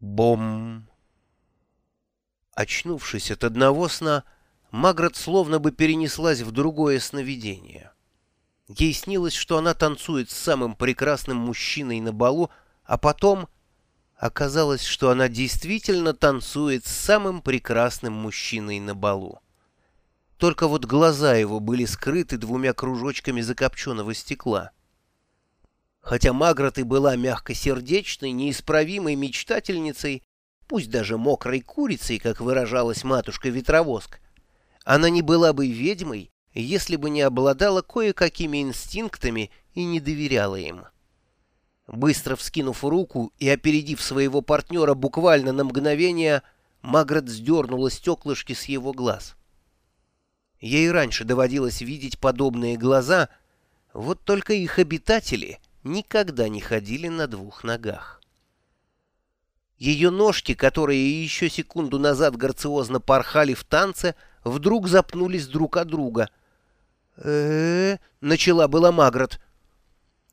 Бом! Очнувшись от одного сна, Маград словно бы перенеслась в другое сновидение. Ей снилось, что она танцует с самым прекрасным мужчиной на балу, а потом оказалось, что она действительно танцует с самым прекрасным мужчиной на балу. Только вот глаза его были скрыты двумя кружочками закопченного стекла. Хотя Магрот и была мягкосердечной, неисправимой мечтательницей, пусть даже мокрой курицей, как выражалась матушка-ветровоск, она не была бы ведьмой, если бы не обладала кое-какими инстинктами и не доверяла им. Быстро вскинув руку и опередив своего партнера буквально на мгновение, Магрот сдернула стеклышки с его глаз. Ей раньше доводилось видеть подобные глаза, вот только их обитатели никогда не ходили на двух ногах. Ее ножки, которые еще секунду назад грациозно порхали в танце, вдруг запнулись друг от друга. э, -э, -э начала была Магрот.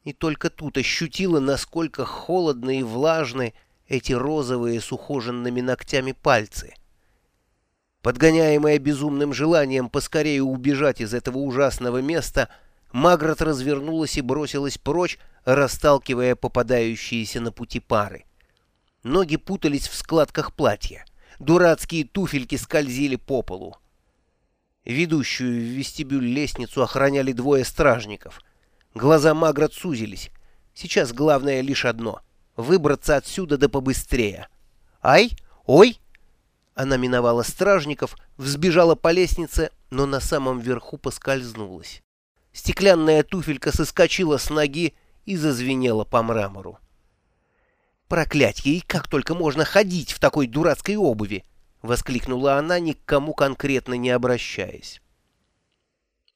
И только тут ощутила, насколько холодны и влажны эти розовые с ухоженными ногтями пальцы. Подгоняемая безумным желанием поскорее убежать из этого ужасного места, Магрот развернулась и бросилась прочь, расталкивая попадающиеся на пути пары. Ноги путались в складках платья. Дурацкие туфельки скользили по полу. Ведущую в вестибюль лестницу охраняли двое стражников. Глаза Магрот сузились. Сейчас главное лишь одно — выбраться отсюда да побыстрее. «Ай! Ой!» Она миновала стражников, взбежала по лестнице, но на самом верху поскользнулась. Стеклянная туфелька соскочила с ноги и зазвенела по мрамору. «Проклятье! И как только можно ходить в такой дурацкой обуви!» — воскликнула она, ни к кому конкретно не обращаясь.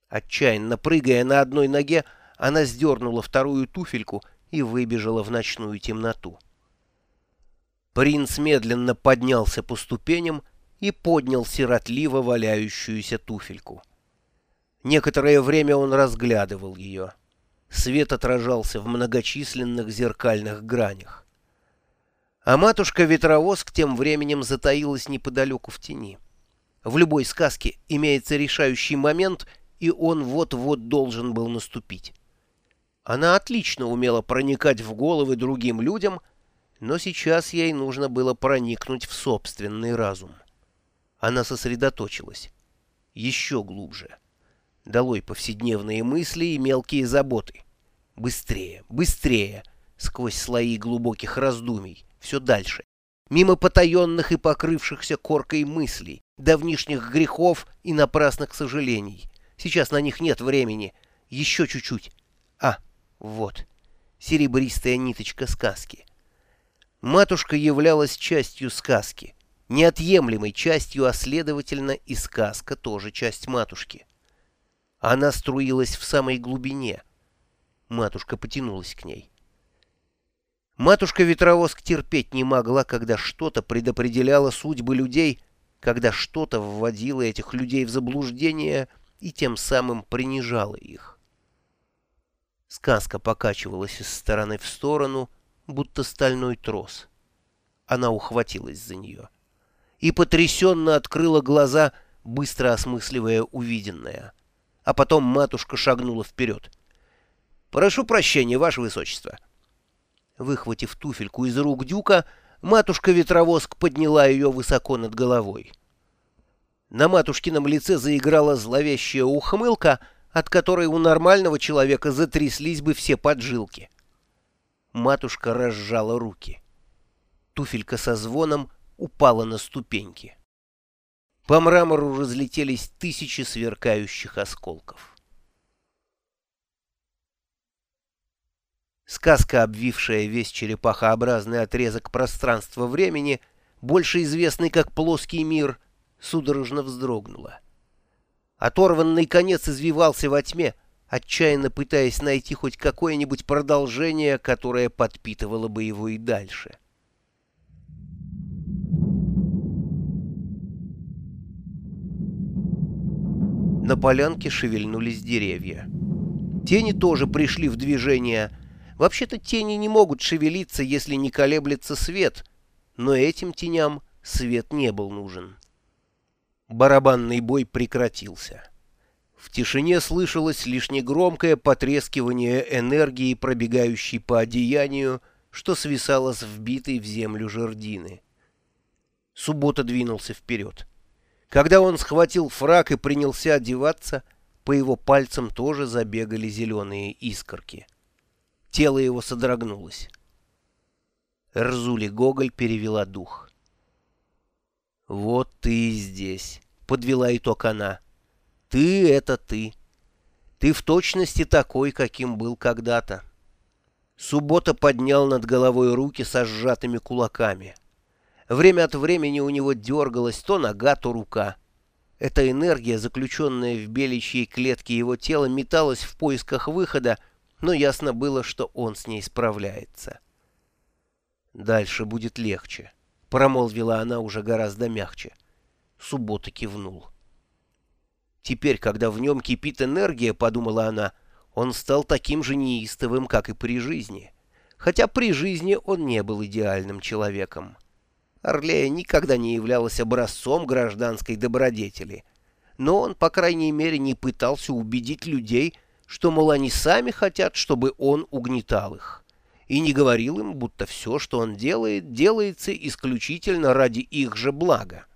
Отчаянно прыгая на одной ноге, она сдернула вторую туфельку и выбежала в ночную темноту. Принц медленно поднялся по ступеням и поднял сиротливо валяющуюся туфельку. Некоторое время он разглядывал ее. Свет отражался в многочисленных зеркальных гранях. А матушка-ветровоск тем временем затаилась неподалеку в тени. В любой сказке имеется решающий момент, и он вот-вот должен был наступить. Она отлично умела проникать в головы другим людям, но сейчас ей нужно было проникнуть в собственный разум. Она сосредоточилась. Еще глубже. Долой повседневные мысли и мелкие заботы. Быстрее, быстрее, сквозь слои глубоких раздумий все дальше, мимо потаенных и покрывшихся коркой мыслей, давнишних грехов и напрасных сожалений. Сейчас на них нет времени. Еще чуть-чуть. А, вот, серебристая ниточка сказки. Матушка являлась частью сказки, неотъемлемой частью, а следовательно и сказка тоже часть матушки. Она струилась в самой глубине. Матушка потянулась к ней. Матушка-ветровоск терпеть не могла, когда что-то предопределяло судьбы людей, когда что-то вводило этих людей в заблуждение и тем самым принижало их. Сказка покачивалась из стороны в сторону, будто стальной трос. Она ухватилась за нее и потрясенно открыла глаза, быстро осмысливая увиденное. А потом матушка шагнула вперед. «Прошу прощения, Ваше Высочество». Выхватив туфельку из рук дюка, матушка-ветровоск подняла ее высоко над головой. На матушкином лице заиграла зловещая ухмылка, от которой у нормального человека затряслись бы все поджилки. Матушка разжала руки. Туфелька со звоном упала на ступеньки. По мрамору разлетелись тысячи сверкающих осколков. Сказка, обвившая весь черепахообразный отрезок пространства-времени, больше известный как плоский мир, судорожно вздрогнула. Оторванный конец извивался во тьме, отчаянно пытаясь найти хоть какое-нибудь продолжение, которое подпитывало бы его и дальше. На полянке шевельнулись деревья. Тени тоже пришли в движение — Вообще-то тени не могут шевелиться, если не колеблется свет, но этим теням свет не был нужен. Барабанный бой прекратился. В тишине слышалось лишь негромкое потрескивание энергии, пробегающей по одеянию, что свисало с вбитой в землю жердины. Суббота двинулся вперед. Когда он схватил фраг и принялся одеваться, по его пальцам тоже забегали зеленые искорки. Тело его содрогнулось. Рзули Гоголь перевела дух. «Вот ты здесь», — подвела итог она. «Ты — это ты. Ты в точности такой, каким был когда-то». Суббота поднял над головой руки со сжатыми кулаками. Время от времени у него дергалась то нога, то рука. Эта энергия, заключенная в беличьей клетке его тела, металась в поисках выхода, но ясно было, что он с ней справляется. «Дальше будет легче», — промолвила она уже гораздо мягче. Суббота кивнул. Теперь, когда в нем кипит энергия, — подумала она, — он стал таким же неистовым, как и при жизни. Хотя при жизни он не был идеальным человеком. Орлея никогда не являлась образцом гражданской добродетели. Но он, по крайней мере, не пытался убедить людей, что, мол, они сами хотят, чтобы он угнетал их. И не говорил им, будто все, что он делает, делается исключительно ради их же блага.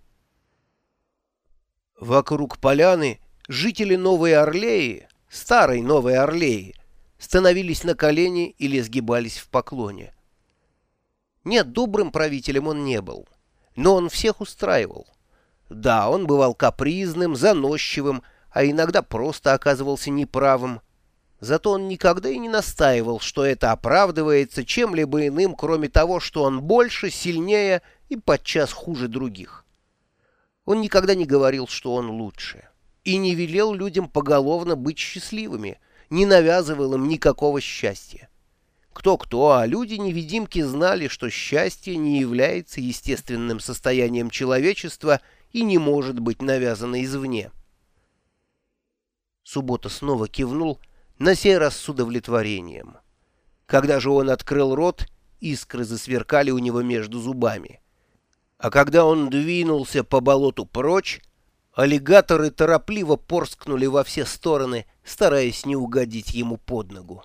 Вокруг поляны жители Новой Орлеи, старой Новой Орлеи, становились на колени или сгибались в поклоне. Нет, добрым правителем он не был, но он всех устраивал. Да, он бывал капризным, заносчивым, а иногда просто оказывался неправым. Зато он никогда и не настаивал, что это оправдывается чем-либо иным, кроме того, что он больше, сильнее и подчас хуже других. Он никогда не говорил, что он лучше, и не велел людям поголовно быть счастливыми, не навязывал им никакого счастья. Кто-кто, а люди-невидимки знали, что счастье не является естественным состоянием человечества и не может быть навязано извне. Суббота снова кивнул, на сей раз с удовлетворением. Когда же он открыл рот, искры засверкали у него между зубами. А когда он двинулся по болоту прочь, аллигаторы торопливо порскнули во все стороны, стараясь не угодить ему под ногу.